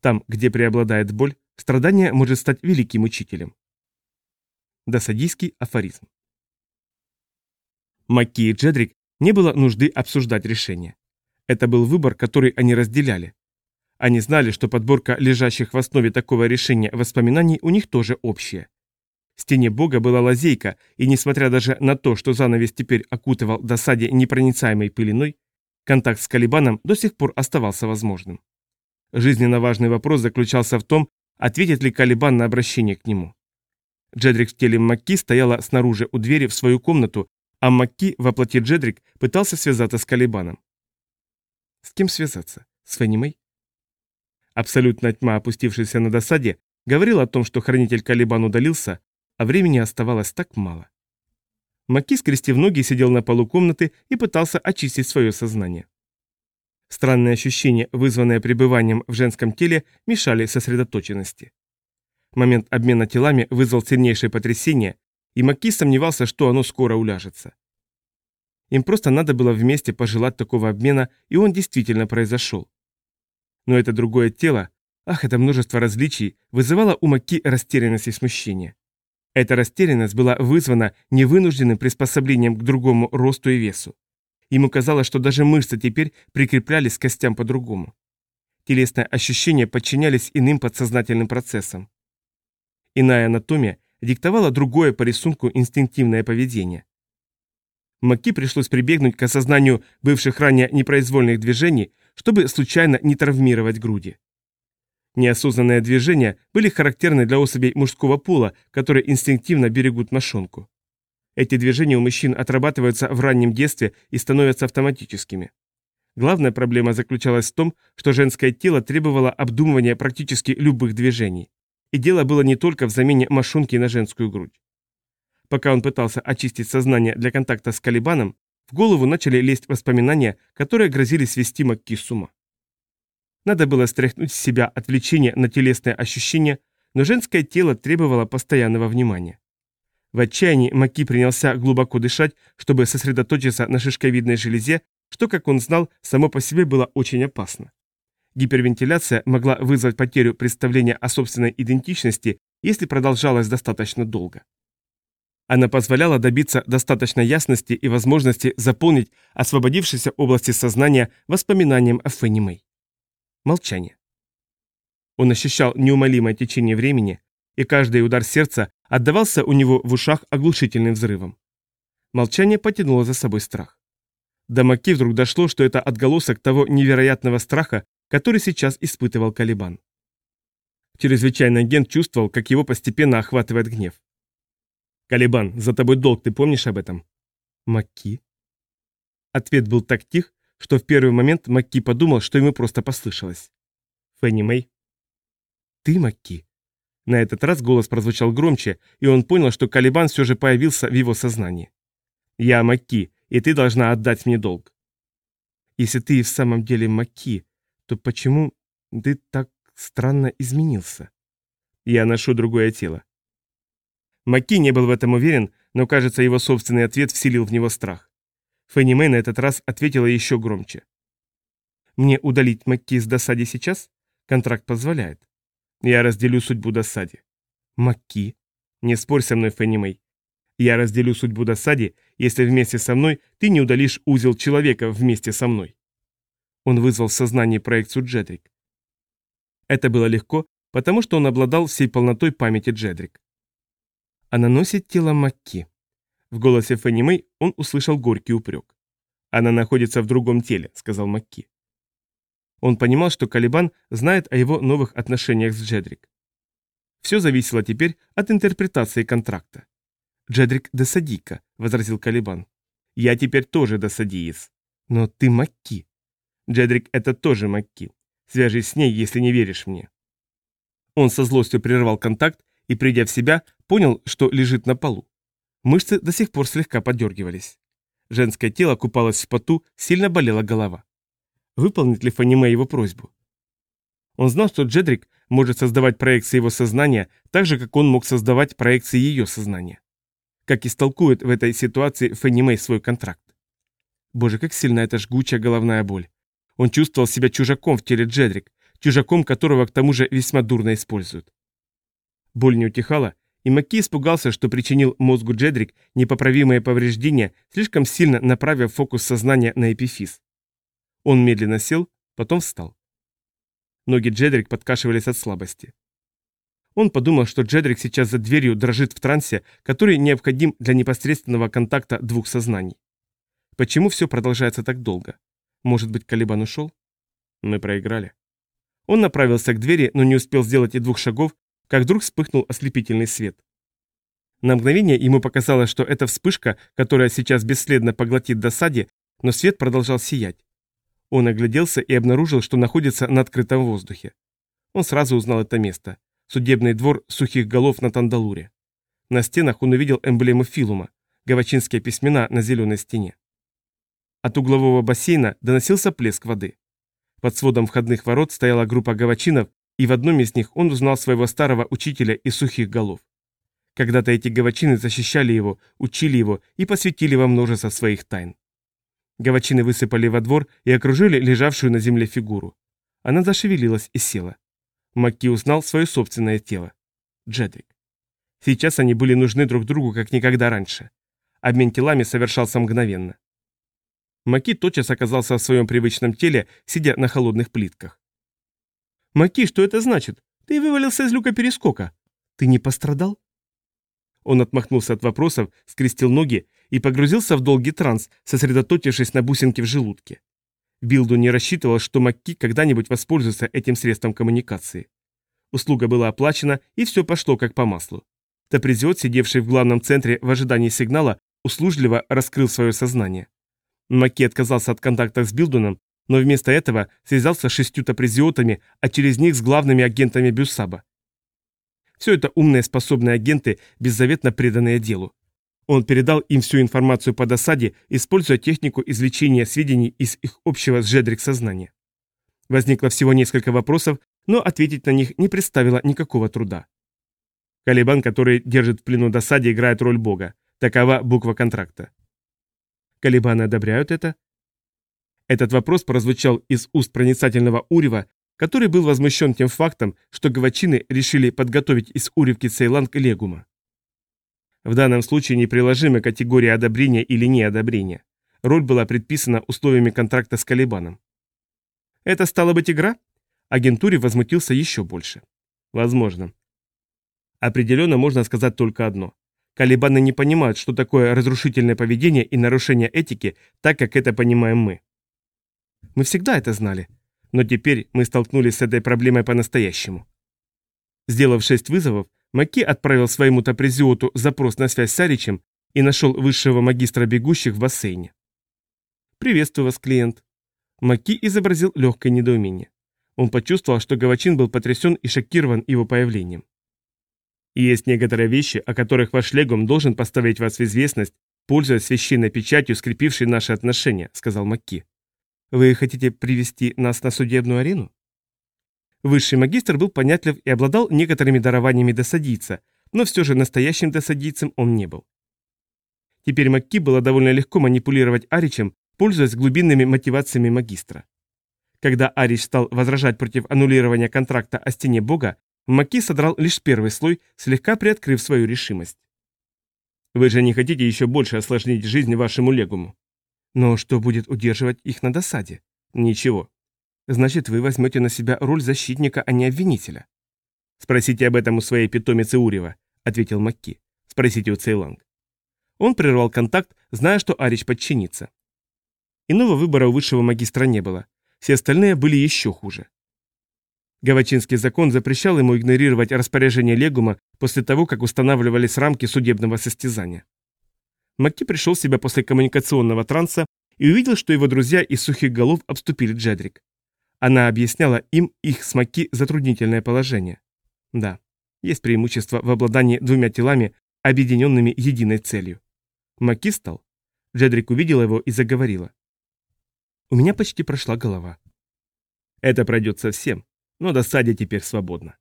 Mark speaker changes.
Speaker 1: Там, где преобладает боль, страдание может стать великим учителем. Досадийский афоризм. Макки и Джедрик не было нужды обсуждать решение. Это был выбор, который они разделяли. Они знали, что подборка лежащих в основе такого решения воспоминаний у них тоже общая. В стене Бога была лазейка, и несмотря даже на то, что занавес теперь окутывал досаде непроницаемой пыленой, контакт с Калибаном до сих пор оставался возможным. Жизненно важный вопрос заключался в том, ответит ли Калибан на обращение к нему. Джедрик в теле Макки стояла снаружи у двери в свою комнату, а Макки во плоти Джедрик пытался связаться с Калибаном. С кем связаться? С Фенимой? Абсолютная тьма, опустившаяся на досаде, говорила о том, что хранитель Калибан удалился, а времени оставалось так мало. Маки, скрестив ноги, сидел на полу комнаты и пытался очистить свое сознание. Странные ощущения, вызванные пребыванием в женском теле, мешали сосредоточенности. Момент обмена телами вызвал сильнейшее потрясение, и Маки сомневался, что оно скоро уляжется. Им просто надо было вместе пожелать такого обмена, и он действительно произошел. Но это другое тело, ах, это множество различий, вызывало у Маки растерянность и смущение. Эта растерянность была вызвана невынужденным приспособлением к другому росту и весу. Ему казалось, что даже мышцы теперь прикреплялись к костям по-другому. Телесные ощущения подчинялись иным подсознательным процессам. Иная анатомия диктовала другое по рисунку инстинктивное поведение. Маки пришлось прибегнуть к осознанию бывших ранее непроизвольных движений, чтобы случайно не травмировать груди. Неосознанные движения были характерны для особей мужского пола, которые инстинктивно берегут мошонку. Эти движения у мужчин отрабатываются в раннем детстве и становятся автоматическими. Главная проблема заключалась в том, что женское тело требовало обдумывания практически любых движений. И дело было не только в замене мошонки на женскую грудь. Пока он пытался очистить сознание для контакта с Калибаном, в голову начали лезть воспоминания, которые грозили свести Макки с ума. Надо было стряхнуть с себя отвлечение на телесные ощущения, но женское тело требовало постоянного внимания. В отчаянии Маки принялся глубоко дышать, чтобы сосредоточиться на шишковидной железе, что, как он знал, само по себе было очень опасно. Гипервентиляция могла вызвать потерю представления о собственной идентичности, если продолжалась достаточно долго. Она позволяла добиться достаточной ясности и возможности заполнить освободившиеся области сознания воспоминанием о Фенни Мэй. Молчание. Он ощущал неумолимое течение времени, и каждый удар сердца отдавался у него в ушах оглушительным взрывом. Молчание потянуло за собой страх. До Маки вдруг дошло, что это отголосок того невероятного страха, который сейчас испытывал Калибан. Чрезвычайный агент чувствовал, как его постепенно охватывает гнев. «Калибан, за тобой долг, ты помнишь об этом?» «Маки?» Ответ был так тих, что в первый момент Макки подумал, что ему просто послышалось. «Фенни Мэй?» «Ты, Макки?» На этот раз голос прозвучал громче, и он понял, что Калибан все же появился в его сознании. «Я Макки, и ты должна отдать мне долг». «Если ты в самом деле Макки, то почему ты так странно изменился?» «Я ношу другое тело». Макки не был в этом уверен, но, кажется, его собственный ответ вселил в него страх. Фенни Мэй на этот раз ответила еще громче. «Мне удалить Макки с досади сейчас? Контракт позволяет. Я разделю судьбу досади». «Макки?» «Не спорь со мной, Фенни. Я разделю судьбу досади, если вместе со мной ты не удалишь узел человека вместе со мной». Он вызвал в сознании проекцию Джедрик. Это было легко, потому что он обладал всей полнотой памяти Джедрик. Она носит тело Макки. В голосе Фенни он услышал горький упрек. «Она находится в другом теле», — сказал Макки. Он понимал, что Калибан знает о его новых отношениях с Джедрик. Все зависело теперь от интерпретации контракта. «Джедрик досадийка», — возразил Калибан. «Я теперь тоже досадиец. Но ты Макки. Джедрик — это тоже Макки. Свяжись с ней, если не веришь мне». Он со злостью прервал контакт и, придя в себя, понял, что лежит на полу. Мышцы до сих пор слегка подергивались. Женское тело купалось в поту, сильно болела голова. Выполнит ли Фаниме его просьбу? Он знал, что Джедрик может создавать проекции его сознания так же, как он мог создавать проекции ее сознания. Как истолкует в этой ситуации Фанни свой контракт. Боже, как сильна эта жгучая головная боль. Он чувствовал себя чужаком в теле Джедрик, чужаком которого к тому же весьма дурно используют. Боль не утихала, и Макки испугался, что причинил мозгу Джедрик непоправимые повреждения, слишком сильно направив фокус сознания на эпифиз. Он медленно сел, потом встал. Ноги Джедрик подкашивались от слабости. Он подумал, что Джедрик сейчас за дверью дрожит в трансе, который необходим для непосредственного контакта двух сознаний. Почему все продолжается так долго? Может быть, Калибан ушел? Мы проиграли. Он направился к двери, но не успел сделать и двух шагов, как вдруг вспыхнул ослепительный свет. На мгновение ему показалось, что это вспышка, которая сейчас бесследно поглотит досаде, но свет продолжал сиять. Он огляделся и обнаружил, что находится на открытом воздухе. Он сразу узнал это место. Судебный двор сухих голов на Тандалуре. На стенах он увидел эмблему Филума, гавачинские письмена на зеленой стене. От углового бассейна доносился плеск воды. Под сводом входных ворот стояла группа гавачинов, и в одном из них он узнал своего старого учителя из сухих голов. Когда-то эти гавачины защищали его, учили его и посвятили во множество своих тайн. Гавачины высыпали во двор и окружили лежавшую на земле фигуру. Она зашевелилась и села. Макки узнал свое собственное тело. Джедрик. Сейчас они были нужны друг другу как никогда раньше. Обмен телами совершался мгновенно. Маки тотчас оказался в своем привычном теле, сидя на холодных плитках. «Маки, что это значит? Ты вывалился из люка перескока. Ты не пострадал?» Он отмахнулся от вопросов, скрестил ноги и погрузился в долгий транс, сосредоточившись на бусинке в желудке. Билду не рассчитывал, что Макки когда-нибудь воспользуется этим средством коммуникации. Услуга была оплачена, и все пошло как по маслу. Топризиот, сидевший в главном центре в ожидании сигнала, услужливо раскрыл свое сознание. Макки отказался от контактов с Билдуном, но вместо этого связался с шестью топризиотами, а через них с главными агентами Бюссаба. Все это умные способные агенты, беззаветно преданные делу. Он передал им всю информацию по досаде, используя технику извлечения сведений из их общего с Жедрик сознания. Возникло всего несколько вопросов, но ответить на них не представило никакого труда. Калибан, который держит в плену досаде, играет роль бога. Такова буква контракта. Калибаны одобряют это? Этот вопрос прозвучал из уст проницательного Урева, который был возмущен тем фактом, что гавачины решили подготовить из Уривки Цейланг легума. В данном случае неприложима категория одобрения или неодобрения. Роль была предписана условиями контракта с Калибаном. Это стало быть игра? Агентуре возмутился еще больше. Возможно. Определенно можно сказать только одно. Калибаны не понимают, что такое разрушительное поведение и нарушение этики, так как это понимаем мы. Мы всегда это знали. Но теперь мы столкнулись с этой проблемой по-настоящему. Сделав шесть вызовов, Маки отправил своему топризиоту запрос на связь с Аричем и нашел высшего магистра бегущих в бассейне. «Приветствую вас, клиент». Маки изобразил легкое недоумение. Он почувствовал, что Гавачин был потрясен и шокирован его появлением. есть некоторые вещи, о которых ваш легум должен поставить вас в известность, пользуясь священной печатью, скрепившей наши отношения», — сказал Макки. «Вы хотите привести нас на судебную арену?» Высший магистр был понятлив и обладал некоторыми дарованиями досадийца, но все же настоящим досадийцем он не был. Теперь Макки было довольно легко манипулировать Аричем, пользуясь глубинными мотивациями магистра. Когда Арич стал возражать против аннулирования контракта о стене бога, Макки содрал лишь первый слой, слегка приоткрыв свою решимость. «Вы же не хотите еще больше осложнить жизнь вашему легуму?» «Но что будет удерживать их на досаде?» «Ничего. Значит, вы возьмете на себя роль защитника, а не обвинителя. Спросите об этом у своей питомицы Урева, ответил Макки. Спросите у Цейланг. Он прервал контакт, зная, что Арич подчинится. Иного выбора у высшего магистра не было. Все остальные были еще хуже. Гавачинский закон запрещал ему игнорировать распоряжение Легума после того, как устанавливались рамки судебного состязания. Макки пришел в себя после коммуникационного транса и увидел, что его друзья из сухих голов обступили Джедрик. Она объясняла им их смоки затруднительное положение. Да, есть преимущество в обладании двумя телами, объединенными единой целью. Маки стал. Джедрик увидела его и заговорила. У меня почти прошла голова. Это пройдет совсем, но досаде теперь свободно.